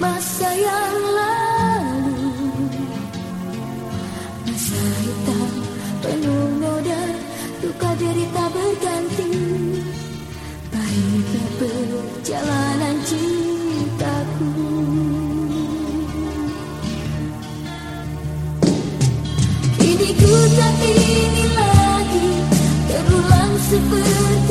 masa yang lalu. Masa hitam penuh noda luka derita berganti. Pahitnya perjalanan cintaku. Kini ku tak ingin lagi terulang seperti